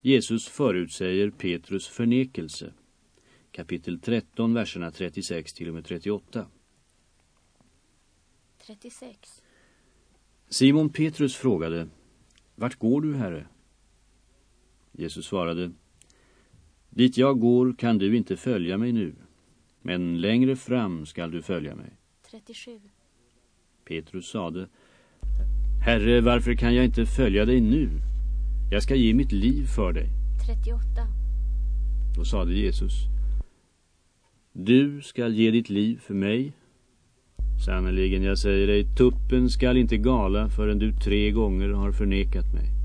Jesus förutsäger Petrus förnekelse. Kapitel 13, verserna 36 till och med 38. 36. Simon Petrus frågade, Vart går du, Herre? Jesus svarade, Dit jag går kan du inte följa mig nu, men längre fram skall du följa mig. 37. Petrus sade, Herre, varför kan jag inte följa dig nu? Jag ska ge mitt liv för dig. 38. Då sade Jesus, Du skall ge ditt liv för mig. Sannerligen, jag säger dig, tuppen skall inte gala förrän du tre gånger har förnekat mig.